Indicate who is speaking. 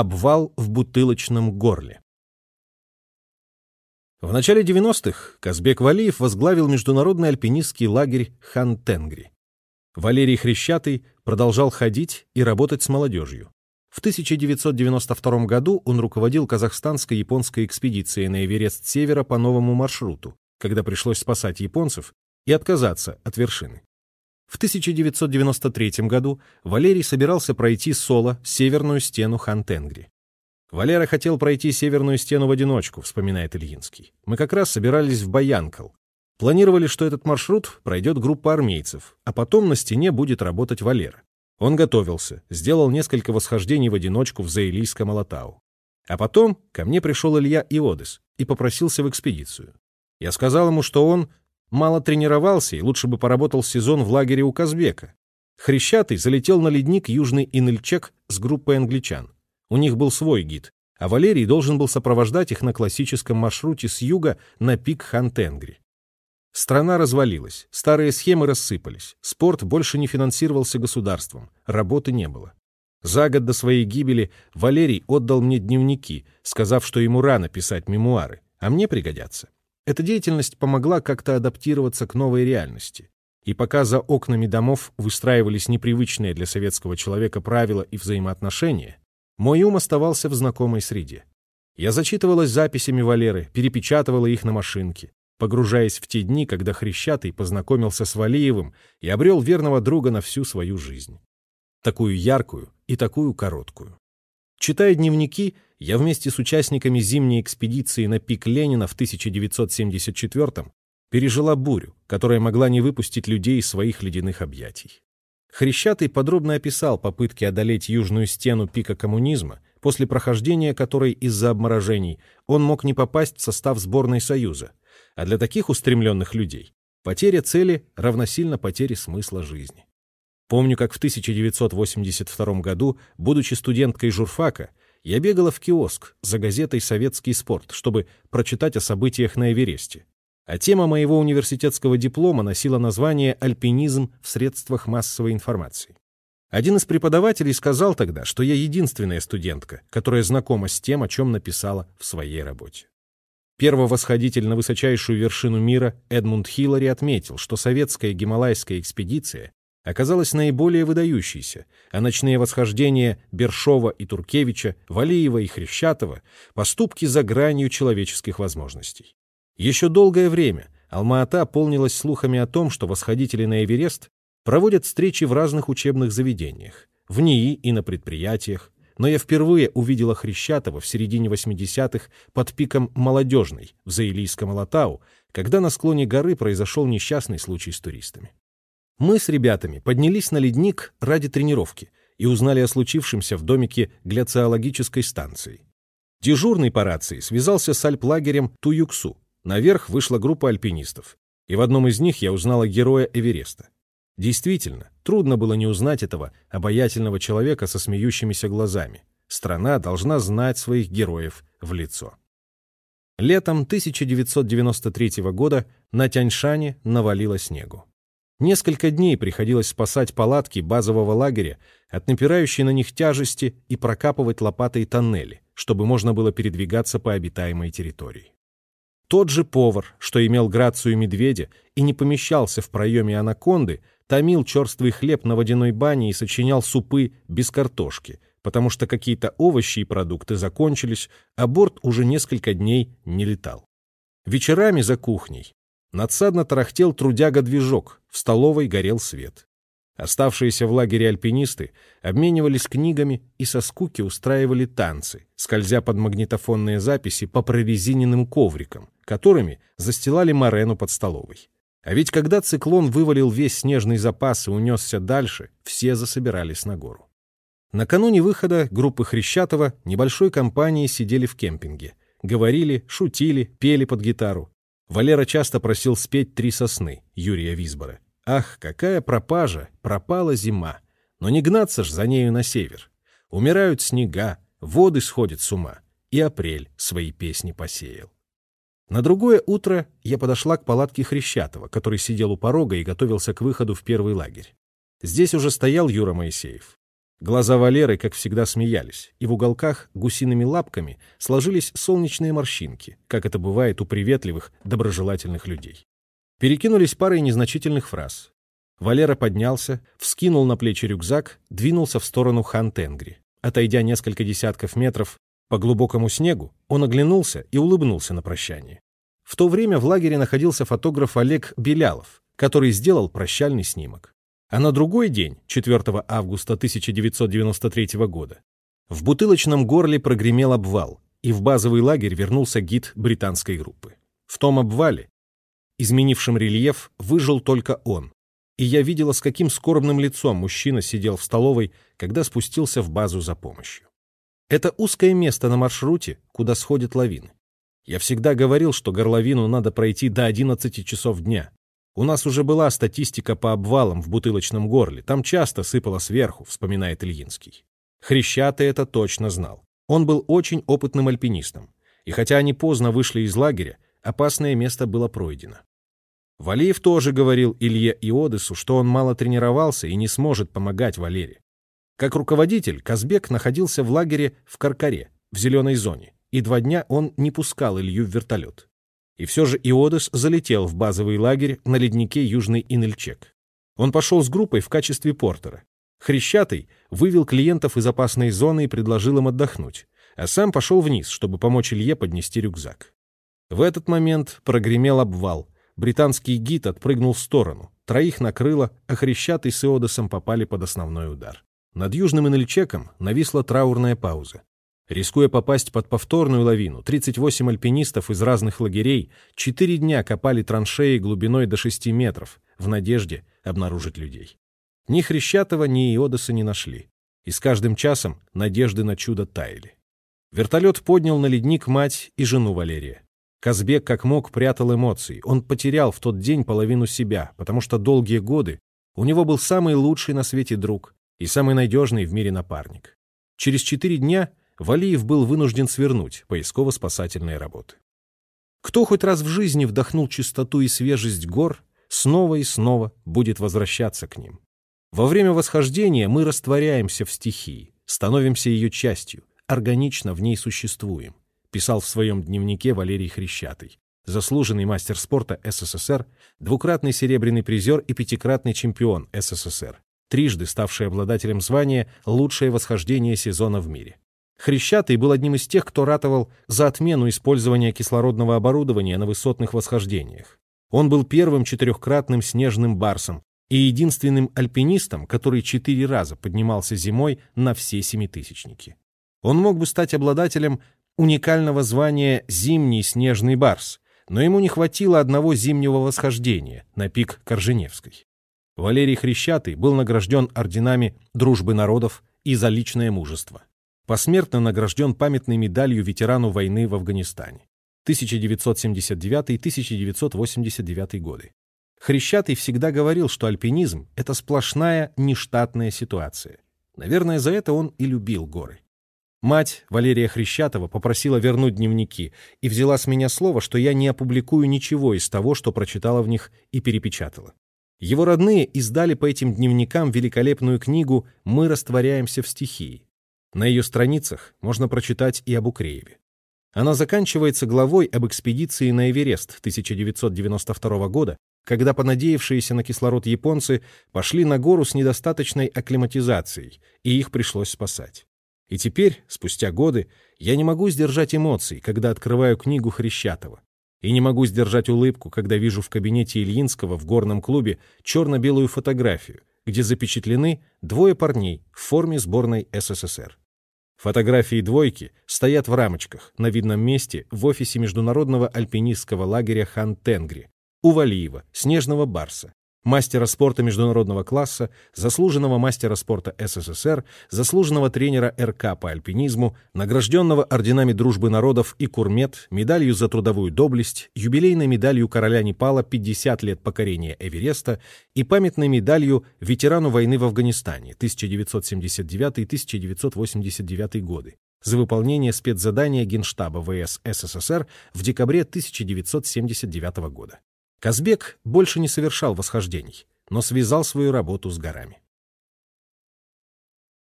Speaker 1: Обвал в бутылочном горле. В начале 90-х Казбек Валиев возглавил международный альпинистский лагерь Хан-Тенгри. Валерий Хрещатый продолжал ходить и работать с молодежью. В 1992 году он руководил казахстанско-японской экспедицией на Эверест Севера по новому маршруту, когда пришлось спасать японцев и отказаться от вершины. В 1993 году Валерий собирался пройти соло северную стену Хан-Тенгри. Валера хотел пройти северную стену в одиночку, вспоминает Ильинский. Мы как раз собирались в Баянкал. Планировали, что этот маршрут пройдет группа армейцев, а потом на стене будет работать Валера. Он готовился, сделал несколько восхождений в одиночку в Заилийском Алатау. А потом ко мне пришел Илья Иодес и попросился в экспедицию. Я сказал ему, что он мало тренировался и лучше бы поработал сезон в лагере у Казбека. Хрещатый залетел на ледник Южный Инельчек с группой англичан. У них был свой гид, а Валерий должен был сопровождать их на классическом маршруте с юга на пик Хантенгри. Страна развалилась, старые схемы рассыпались, спорт больше не финансировался государством, работы не было. За год до своей гибели Валерий отдал мне дневники, сказав, что ему рано писать мемуары, а мне пригодятся. Эта деятельность помогла как-то адаптироваться к новой реальности. И пока за окнами домов выстраивались непривычные для советского человека правила и взаимоотношения, мой ум оставался в знакомой среде. Я зачитывалась записями Валеры, перепечатывала их на машинке, погружаясь в те дни, когда Хрещатый познакомился с Валиевым и обрел верного друга на всю свою жизнь. Такую яркую и такую короткую. Читая дневники, я вместе с участниками зимней экспедиции на пик Ленина в 1974 пережила бурю, которая могла не выпустить людей из своих ледяных объятий. Хрещатый подробно описал попытки одолеть южную стену пика коммунизма, после прохождения которой из-за обморожений он мог не попасть в состав сборной Союза. А для таких устремленных людей потеря цели равносильно потере смысла жизни. Помню, как в 1982 году, будучи студенткой журфака, я бегала в киоск за газетой «Советский спорт», чтобы прочитать о событиях на Эвересте а тема моего университетского диплома носила название «Альпинизм в средствах массовой информации». Один из преподавателей сказал тогда, что я единственная студентка, которая знакома с тем, о чем написала в своей работе. Первовосходитель на высочайшую вершину мира Эдмунд Хиллари отметил, что советская гималайская экспедиция оказалась наиболее выдающейся, а ночные восхождения Бершова и Туркевича, Валиева и Хрещатова — поступки за гранью человеческих возможностей. Еще долгое время Алма-Ата полнилась слухами о том, что восходители на Эверест проводят встречи в разных учебных заведениях, в НИИ и на предприятиях, но я впервые увидела Хрещатова в середине 80-х под пиком Молодежной в Заилийском Алатау, когда на склоне горы произошел несчастный случай с туристами. Мы с ребятами поднялись на ледник ради тренировки и узнали о случившемся в домике гляциологической станции. Дежурный по рации связался с альплагерем Туюксу, Наверх вышла группа альпинистов, и в одном из них я узнала героя Эвереста. Действительно, трудно было не узнать этого обаятельного человека со смеющимися глазами. Страна должна знать своих героев в лицо. Летом 1993 года на Тяньшане навалило снегу. Несколько дней приходилось спасать палатки базового лагеря от напирающей на них тяжести и прокапывать лопатой тоннели, чтобы можно было передвигаться по обитаемой территории. Тот же повар, что имел грацию медведя и не помещался в проеме анаконды, томил черствый хлеб на водяной бане и сочинял супы без картошки, потому что какие-то овощи и продукты закончились, а борт уже несколько дней не летал. Вечерами за кухней надсадно тарахтел трудяга-движок, в столовой горел свет. Оставшиеся в лагере альпинисты обменивались книгами и со скуки устраивали танцы, скользя под магнитофонные записи по прорезиненным коврикам, которыми застилали морену под столовой. А ведь когда циклон вывалил весь снежный запас и унесся дальше, все засобирались на гору. Накануне выхода группы Хрещатова небольшой компанией сидели в кемпинге. Говорили, шутили, пели под гитару. Валера часто просил спеть «Три сосны» Юрия Висбора. Ах, какая пропажа, пропала зима. Но не гнаться ж за нею на север. Умирают снега, воды сходят с ума. И апрель свои песни посеял. На другое утро я подошла к палатке Хрещатова, который сидел у порога и готовился к выходу в первый лагерь. Здесь уже стоял Юра Моисеев. Глаза Валеры, как всегда, смеялись, и в уголках гусиными лапками сложились солнечные морщинки, как это бывает у приветливых, доброжелательных людей. Перекинулись парой незначительных фраз. Валера поднялся, вскинул на плечи рюкзак, двинулся в сторону Хан-Тенгри. Отойдя несколько десятков метров по глубокому снегу, он оглянулся и улыбнулся на прощание. В то время в лагере находился фотограф Олег Белялов, который сделал прощальный снимок. А на другой день, 4 августа 1993 года, в бутылочном горле прогремел обвал, и в базовый лагерь вернулся гид британской группы. В том обвале, изменившем рельеф, выжил только он. И я видела, с каким скорбным лицом мужчина сидел в столовой, когда спустился в базу за помощью. Это узкое место на маршруте, куда сходят лавины. Я всегда говорил, что горловину надо пройти до 11 часов дня. У нас уже была статистика по обвалам в бутылочном горле. Там часто сыпало сверху, вспоминает Ильинский. Хрящатый это точно знал. Он был очень опытным альпинистом. И хотя они поздно вышли из лагеря, опасное место было пройдено. Валиев тоже говорил Илье и Одесу, что он мало тренировался и не сможет помогать Валере. Как руководитель, Казбек находился в лагере в Каркаре, в зеленой зоне, и два дня он не пускал Илью в вертолет. И все же Иодес залетел в базовый лагерь на леднике Южный Инельчек. Он пошел с группой в качестве портера. Хрещатый вывел клиентов из опасной зоны и предложил им отдохнуть, а сам пошел вниз, чтобы помочь Илье поднести рюкзак. В этот момент прогремел обвал. Британский гид отпрыгнул в сторону. Троих накрыло, а Хрещатый с Иодосом попали под основной удар. Над Южным Инельчеком нависла траурная пауза. Рискуя попасть под повторную лавину, 38 альпинистов из разных лагерей четыре дня копали траншеи глубиной до 6 метров в надежде обнаружить людей. Ни Хрещатого, ни Иодоса не нашли. И с каждым часом надежды на чудо таяли. Вертолет поднял на ледник мать и жену Валерия. Казбек как мог прятал эмоции. Он потерял в тот день половину себя, потому что долгие годы у него был самый лучший на свете друг и самый надежный в мире напарник. Через четыре дня Валиев был вынужден свернуть поисково-спасательные работы. Кто хоть раз в жизни вдохнул чистоту и свежесть гор, снова и снова будет возвращаться к ним. Во время восхождения мы растворяемся в стихии, становимся ее частью, органично в ней существуем, писал в своем дневнике Валерий Хрещатый, заслуженный мастер спорта СССР, двукратный серебряный призер и пятикратный чемпион СССР, трижды ставший обладателем звания «Лучшее восхождение сезона в мире». Хрещатый был одним из тех, кто ратовал за отмену использования кислородного оборудования на высотных восхождениях. Он был первым четырехкратным снежным барсом и единственным альпинистом, который четыре раза поднимался зимой на все семитысячники. Он мог бы стать обладателем уникального звания «Зимний снежный барс», но ему не хватило одного зимнего восхождения на пик Корженевской. Валерий Хрещатый был награжден орденами Дружбы народов и за личное мужество посмертно награжден памятной медалью ветерану войны в Афганистане 1979-1989 годы. Хрещатый всегда говорил, что альпинизм — это сплошная нештатная ситуация. Наверное, за это он и любил горы. Мать Валерия Хрещатова попросила вернуть дневники и взяла с меня слово, что я не опубликую ничего из того, что прочитала в них и перепечатала. Его родные издали по этим дневникам великолепную книгу «Мы растворяемся в стихии», на ее страницах можно прочитать и об Укрееве. Она заканчивается главой об экспедиции на Эверест 1992 года, когда понадеявшиеся на кислород японцы пошли на гору с недостаточной акклиматизацией, и их пришлось спасать. И теперь, спустя годы, я не могу сдержать эмоций, когда открываю книгу Хрещатова. И не могу сдержать улыбку, когда вижу в кабинете Ильинского в горном клубе черно-белую фотографию, где запечатлены двое парней в форме сборной СССР. Фотографии двойки стоят в рамочках на видном месте в офисе международного альпинистского лагеря Хан-Тенгри Валиева, Снежного Барса, мастера спорта международного класса, заслуженного мастера спорта СССР, заслуженного тренера РК по альпинизму, награжденного орденами Дружбы народов и Курмет, медалью за трудовую доблесть, юбилейной медалью короля Непала 50 лет покорения Эвереста и памятной медалью ветерану войны в Афганистане 1979-1989 годы за выполнение спецзадания Генштаба ВС СССР в декабре 1979 года. Казбек больше не совершал восхождений, но связал свою работу с горами.